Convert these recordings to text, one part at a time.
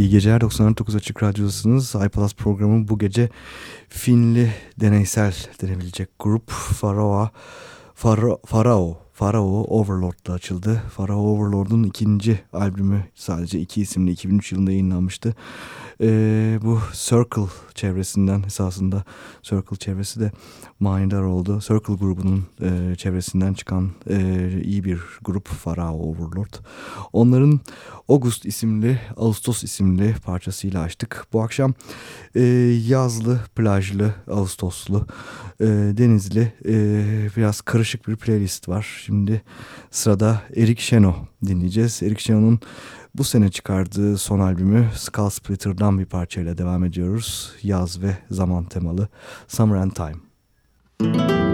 İyi geceler 99 Açık Radyo'dasınız. iPlus programı bu gece Finli deneysel denebilecek grup Farao'a Fara, Farao Farao Overlord'la açıldı. Farao Overlord'un ikinci albümü sadece iki isimli 2003 yılında yayınlanmıştı. Ee, bu Circle çevresinden esasında Circle çevresi de manidar oldu. Circle grubunun e, çevresinden çıkan e, iyi bir grup Farao Overlord. Onların August isimli, Ağustos isimli parçasıyla açtık. Bu akşam e, yazlı, plajlı, Ağustoslu, e, denizli, e, biraz karışık bir playlist var. Şimdi sırada Erik Şeno dinleyeceğiz. Erik Şeno'nun bu sene çıkardığı son albümü Skull Splitter'dan bir parçayla devam ediyoruz. Yaz ve zaman temalı Summer and Time. Müzik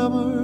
summer.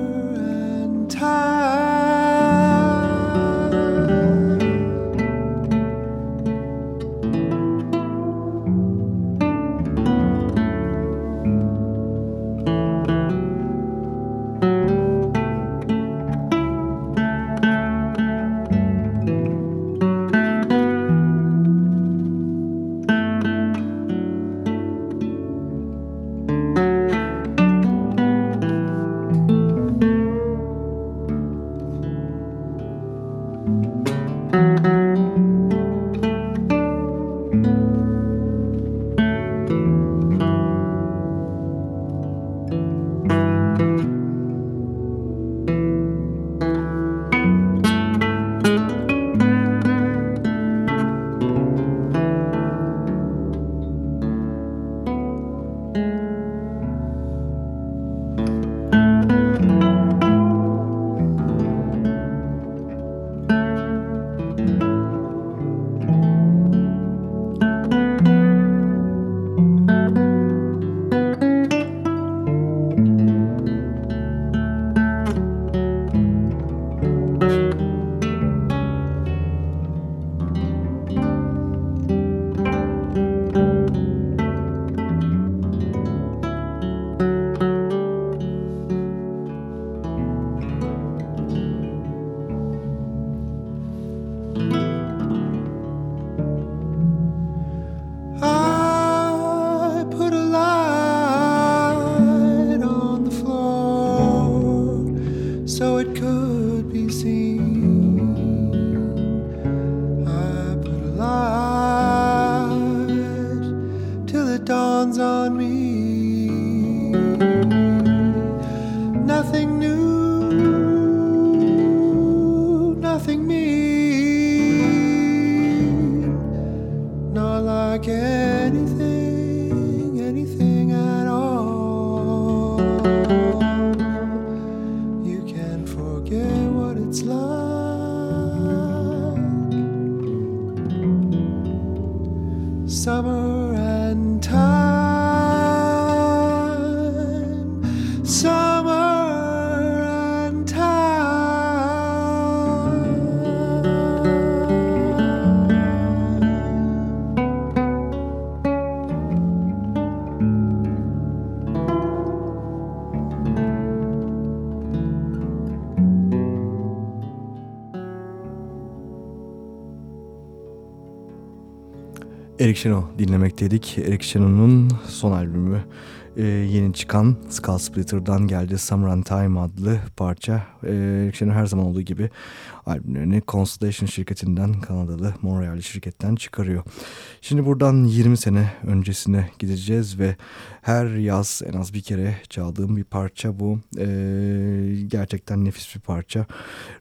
on me. Eric Chano dinlemekteydik. Eric Chano'nun son albümü e, yeni çıkan Skull Splitter'dan geldi Summer Time adlı parça. E, Erik Şeno her zaman olduğu gibi albümlerini Constellation şirketinden Kanadalı Montreal şirketten çıkarıyor. Şimdi buradan 20 sene öncesine gideceğiz ve her yaz en az bir kere çaldığım bir parça bu. Ee, gerçekten nefis bir parça.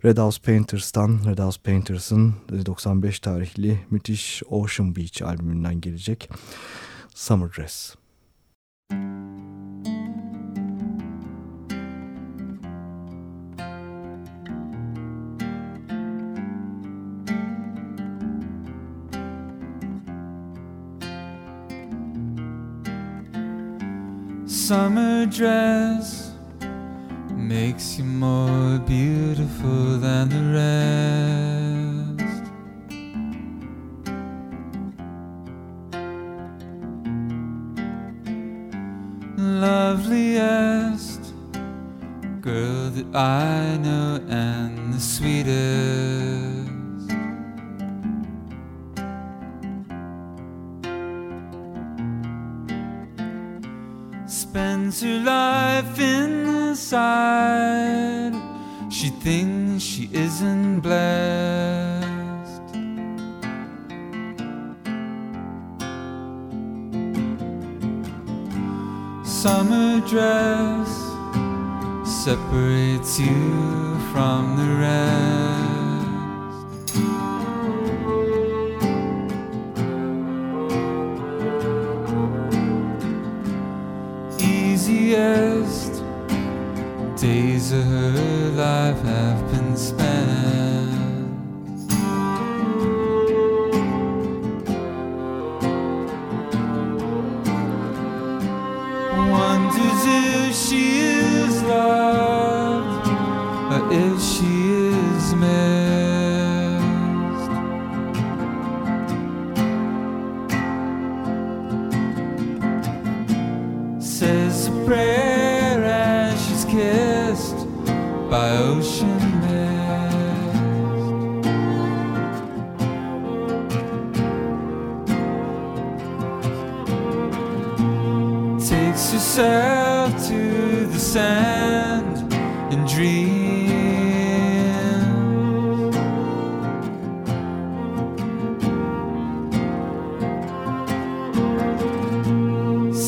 Red House Painters'tan Red House Painters'ın 95 tarihli müthiş Ocean Beach albümünden gelecek Summer Dress. Summer dress makes you more beautiful than the rest. Loveliest girl that I know, and the sweetest.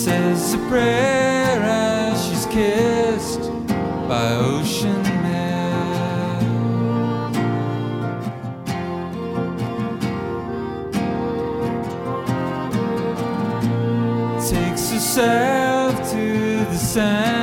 Says a prayer as she's kissed by ocean mist. Takes herself to the sand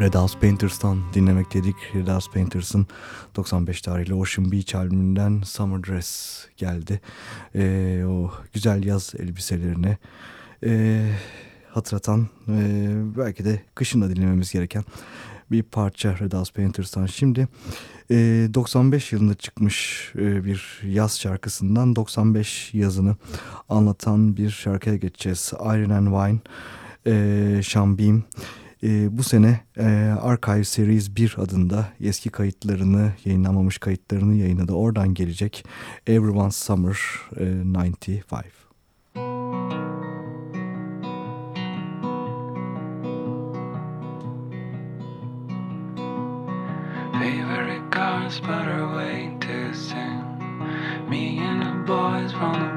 Red House Painters'tan dinlemek dedik. Red House Painters'ın 95 tarihli Ocean Beach albümünden Summer Dress geldi. Ee, o güzel yaz elbiselerini e, hatırlatan e, belki de kışın da dinlememiz gereken bir parça Red House Painters'tan. Şimdi e, 95 yılında çıkmış e, bir yaz şarkısından 95 yazını anlatan bir şarkıya geçeceğiz. Iron and Wine, e, Sean Beam. E, bu sene e, Archive Series 1 adında eski kayıtlarını, yayınlanmamış kayıtlarını yayınladı. Oradan gelecek Everyone's Summer e, 95. Favorite cars, but are way too soon. Me and the boys from the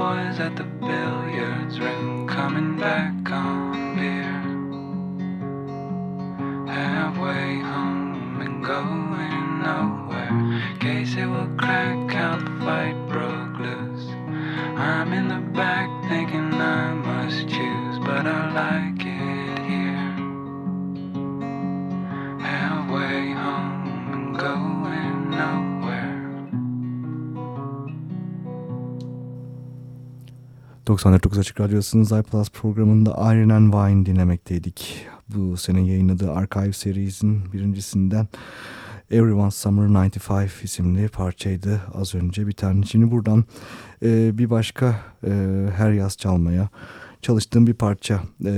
boys at the billiards room coming back on beer. Halfway home and going nowhere. Casey will crack out the fight broke loose. I'm in the back thinking 94.9 Açık Radyosu'nun iPlus programında Iron and Wine dinlemekteydik. Bu sene yayınladığı Archive serisinin birincisinden Everyone's Summer 95 isimli parçaydı az önce bir tane. Şimdi buradan e, bir başka e, her yaz çalmaya çalıştığım bir parça. E,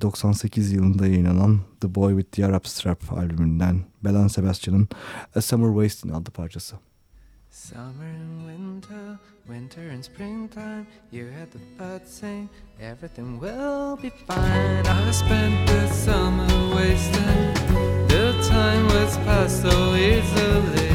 98 yılında yayınlanan The Boy with the Arab Strap albümünden Belen Sebastian'ın A Summer Wasting adlı parçası. Summer and winter, winter and springtime. You heard the birds sing, everything will be fine. I spent the summer wasting, the time was passed so easily.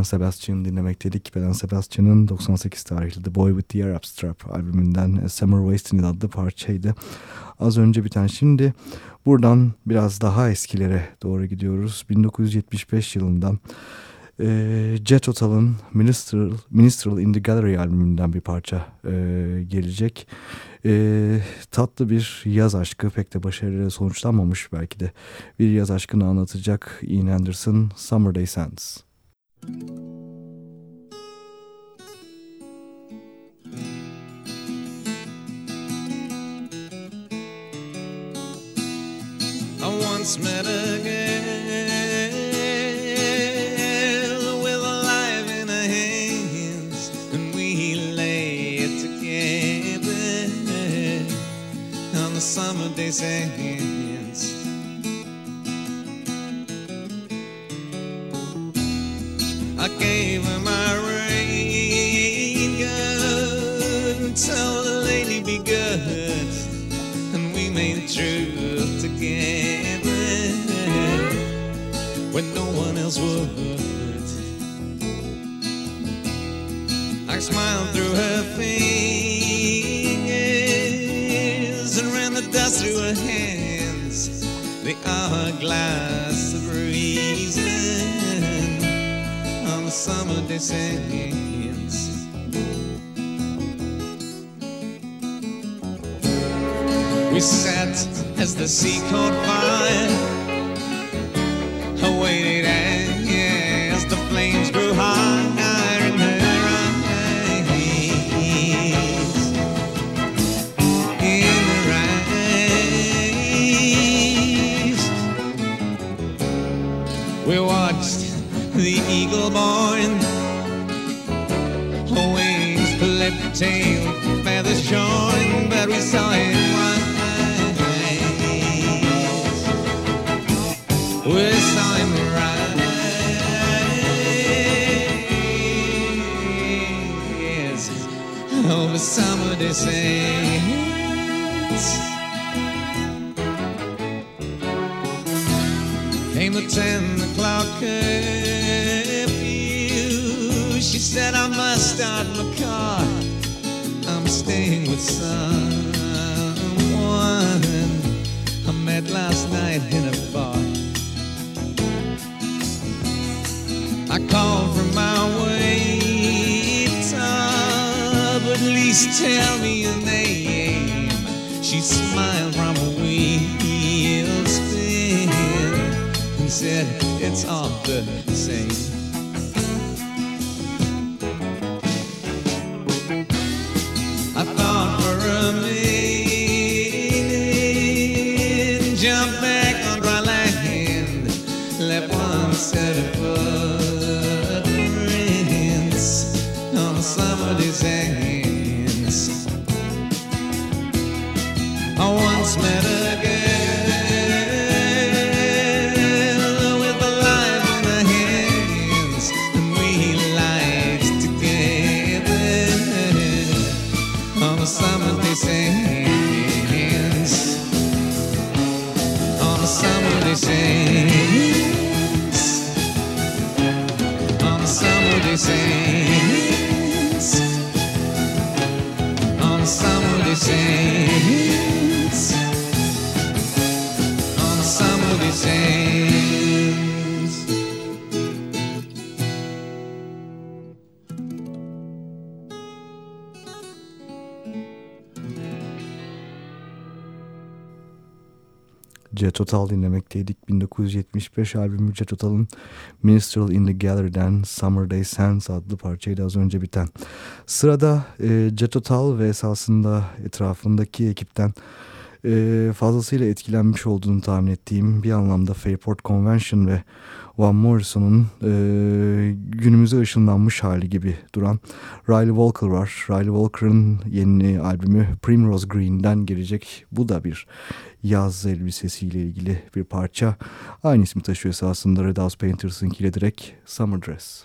Belen Sebastian dinlemekteydik. Belen Sebastian'ın 98 tarihli The Boy with the Arab Strap albümünden A Summer Wasting adlı parçaydı. Az önce biten şimdi buradan biraz daha eskilere doğru gidiyoruz. 1975 yılından e, Jet Total'ın Ministerial, Ministerial in the Gallery albümünden bir parça e, gelecek. E, tatlı bir yaz aşkı pek de başarıyla sonuçlanmamış belki de bir yaz aşkını anlatacak Ian Anderson Summer Day Sands. I once met a girl with a life in her hands, and we lay it together on the summer day sands. Gave her my rain. Gun and told the lady be good, and we made truth together. When no one else would. I smiled through her fingers and ran the dust through her hands, the hourglass summer day sands. We sat as the sea caught fire, feathers showing, but we saw it rise. We saw him rise over summer sands. Came the ten o'clock. She said I must start staying with someone I met last night in a bar. I called from my way top. At least tell me your name. She smiled from a wheel spin and said it's all the same. Total dinlemekteydik. 1975 albümü Jet Total'ın Minstrel in the Gallery'den Summer Day Sands adlı parçaydı az önce biten. Sırada e, Jet Total ve esasında etrafındaki ekipten e, fazlasıyla etkilenmiş olduğunu tahmin ettiğim bir anlamda Fairport Convention ve Van Morrison'un e, günümüze ışınlanmış hali gibi duran Riley Walker var. Riley Walker'ın yeni albümü Primrose Green'den gelecek. Bu da bir yaz elbisesiyle ilgili bir parça. Aynı ismi taşıyor esasında Red House Painters'ınkiyle direkt Summer Dress.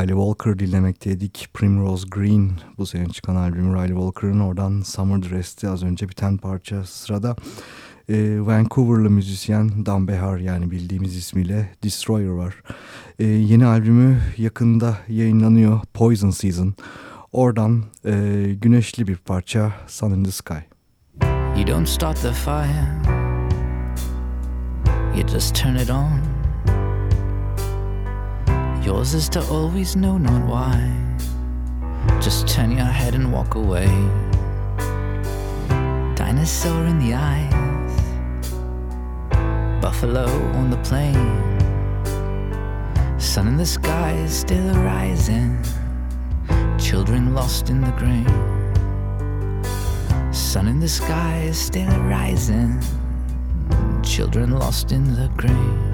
Riley Walker dinlemekteydik. Primrose Green bu sene çıkan albüm Riley Walker'ın oradan Summer Dress'ti az önce biten parça sırada. E, Vancouver'lı müzisyen Dan Behar yani bildiğimiz ismiyle Destroyer var. E, yeni albümü yakında yayınlanıyor Poison Season. Oradan e, güneşli bir parça Sun in the Sky. You don't start the fire, you just turn it on. Yours is to always know not why. Just turn your head and walk away. Dinosaur in the eyes, buffalo on the plain. Sun in the sky is still rising. Children lost in the grain. Sun in the sky is still rising. Children lost in the grain.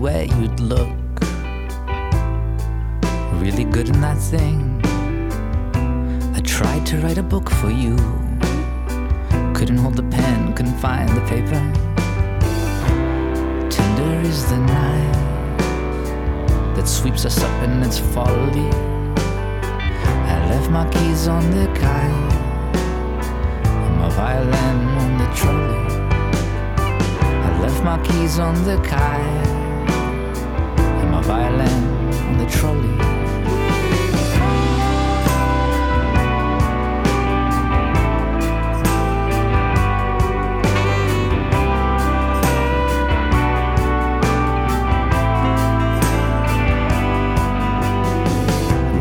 Everywhere you'd look. Really good in that thing. I tried to write a book for you. Couldn't hold the pen, couldn't find the paper. Tender is the night that sweeps us up in its folly. I left my keys on the kite and my violin on the trolley. I left my keys on the kite violin on the trolley.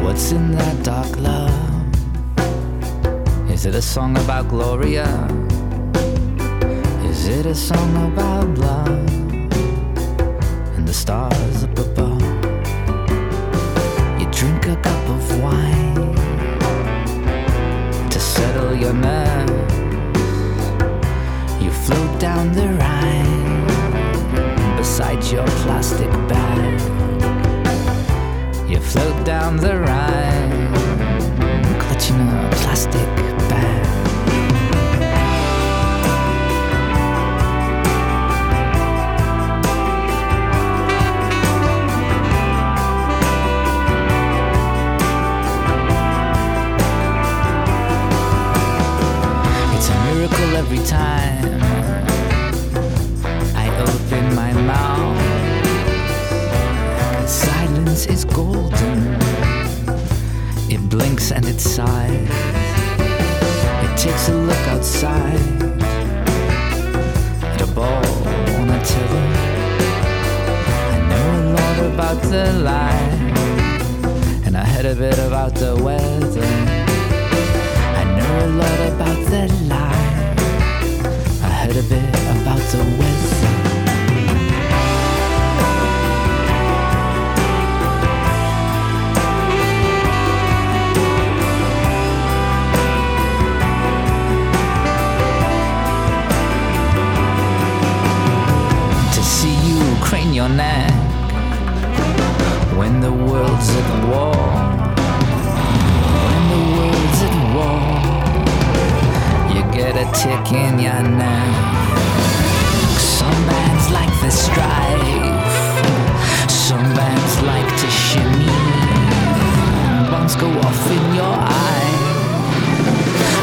What's in that dark love? Is it a song about Gloria? Is it a song about love and the stars nerves. You float down the Rhine beside your plastic bag. You float down the Rhine, clutching a plastic every time I open my mouth. Silence is golden, it blinks and it sighs. It takes a look outside at a ball on a telly. I know a lot about the light, and I heard a bit about the weather. I know a lot about the light heard a bit about the weather. To see you crane your neck when the world's at war. Get a tick in your neck. Some bands like the strife, some bands like to shimmy. Bombs go off in your eye.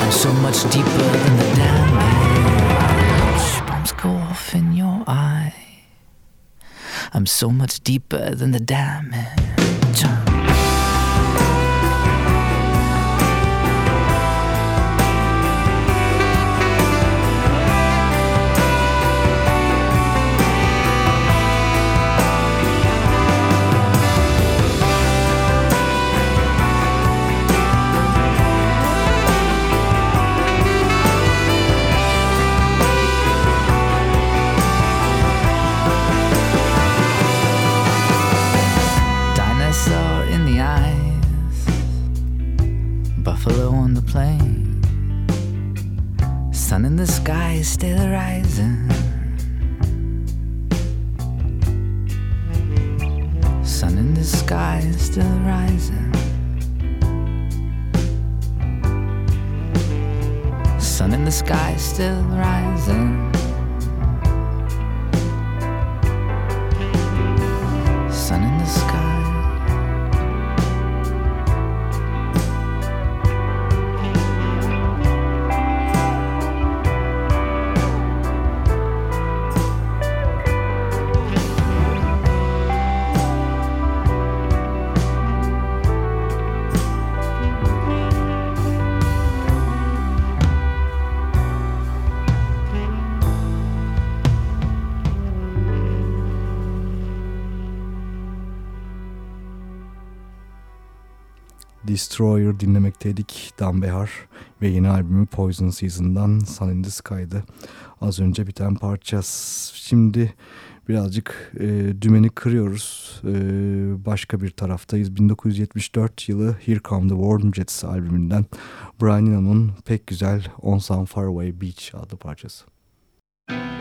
I'm so much deeper than the damage. Bombs go off in your eye. I'm so much deeper than the damage. Destroyer dinlemekteydik. Dan Behar ve yeni albümü Poison Season'dan Sun in the Sky'dı. Az önce biten parça. Şimdi birazcık e, dümeni kırıyoruz. E, başka bir taraftayız. 1974 yılı Here Come the Warm Jets albümünden Brian Eno'nun pek güzel On Some Faraway Beach adlı parçası. Given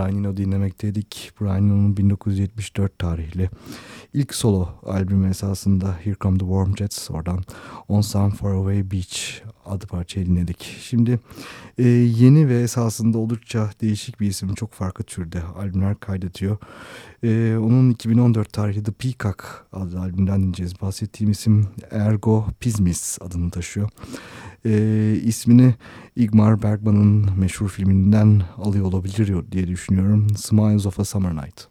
Brian Eno dinlemekteydik. Brian Eno'nun 1974 tarihli ilk solo albümü esasında Here Come the Warm Jets oradan On Some Faraway Beach adı parçayı dinledik. Şimdi e, yeni ve esasında oldukça değişik bir isim çok farklı türde albümler kaydediyor. E, onun 2014 tarihli The Peacock adlı albümden dinleyeceğiz. Bahsettiğim isim Ergo Pismis adını taşıyor. E, ismini Igmar Bergman'ın meşhur filminden alıyor olabilir diye düşünüyorum. Smiles of a Summer Night.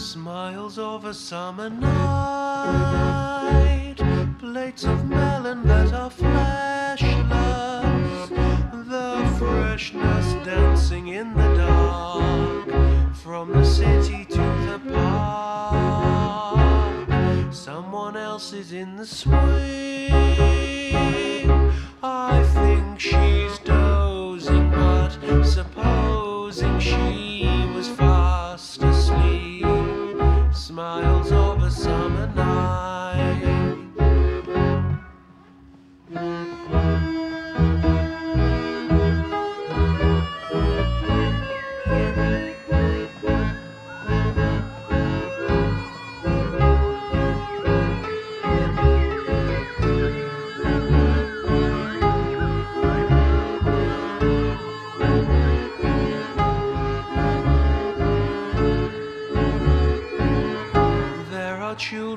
Smiles of a summer night, plates of melon that are fleshless, the freshness dancing in the dark, from the city to the park. Someone else is in the swing. I think she's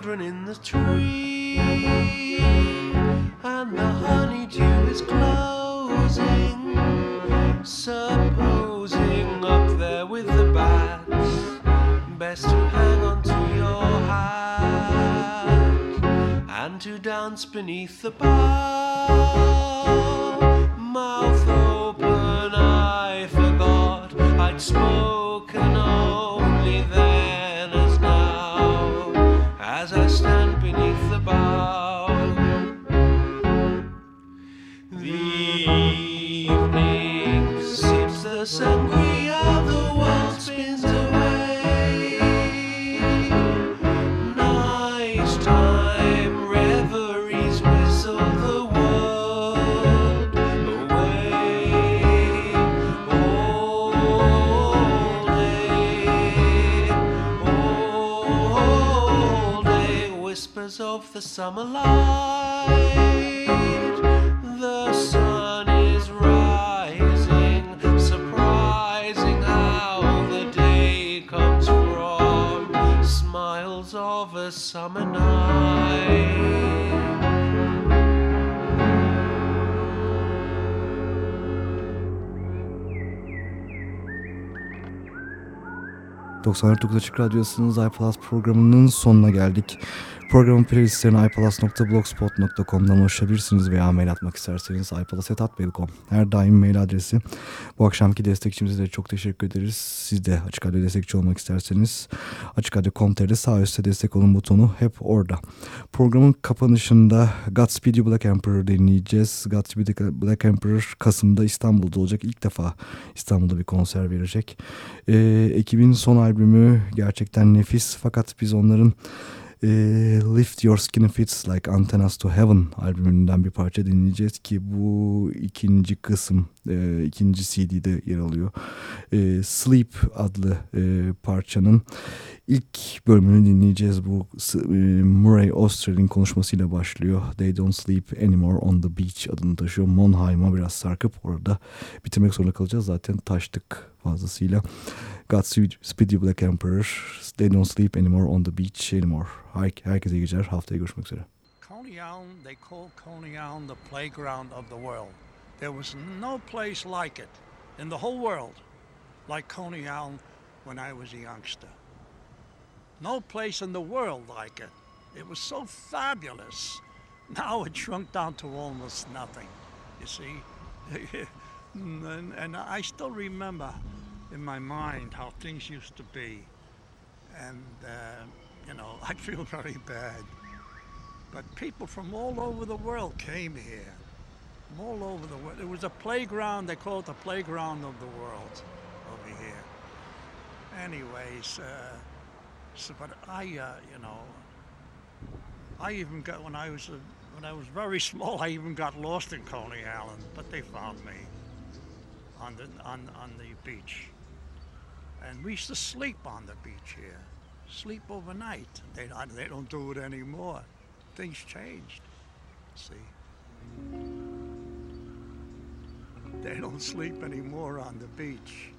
children in the tree, and the honeydew is closing. Supposing up there with the bats, best to hang on to your hat and to dance beneath the bough. Mouth open, I forgot I'd spoken only then the summer light. The sun is rising, surprising how the day comes from smiles of a summer night. 94.9 Açık Radyosu'nun iPlus programının sonuna geldik. Programın playlistlerine iPlus.blogspot.com'dan ulaşabilirsiniz veya mail atmak isterseniz iPlus.com Her daim mail adresi. Bu akşamki destekçimize de çok teşekkür ederiz. Siz de Açık Radyo destekçi olmak isterseniz Açık Radyo.com.tr'de sağ üstte destek olun butonu hep orada. Programın kapanışında Godspeed You Black Emperor dinleyeceğiz. Godspeed You Black Emperor Kasım'da İstanbul'da olacak. İlk defa İstanbul'da bir konser verecek. Ee, ekibin son albümü gerçekten nefis fakat biz onların e, Lift Your Skin Fits Like Antennas to Heaven albümünden bir parça dinleyeceğiz ki bu ikinci kısım e, ikinci CD'de yer alıyor. E, Sleep adlı e, parçanın ilk bölümünü dinleyeceğiz. Bu e, Murray Austral'in konuşmasıyla başlıyor. They Don't Sleep Anymore on the Beach adını taşıyor. Monheim'a biraz sarkıp orada bitirmek zorunda kalacağız. Zaten taştık fazlasıyla. Godspeed You Black Emperor. They Don't Sleep Anymore on the Beach Anymore. Her herkese. Haftaya görüşmek üzere. Coney Island, they call Coney Island the playground of the world. There was no place like it in the whole world like Coney Island when I was a youngster. No place in the world like it. It was so fabulous. Now it shrunk down to almost nothing. You see, and, and I still remember in my mind how things used to be. And, uh, you know, I feel very bad. But people from all over the world came here. From all over the world. It was a playground, they call it the playground of the world over here. Anyways, uh, so, but I, uh, you know, I even got, when I was, uh, when I was very small, I even got lost in Coney Island, but they found me on the, on, on the beach. And we used to sleep on the beach here, sleep overnight. They, don't- they don't do it anymore. Things changed, see. They don't sleep anymore on the beach.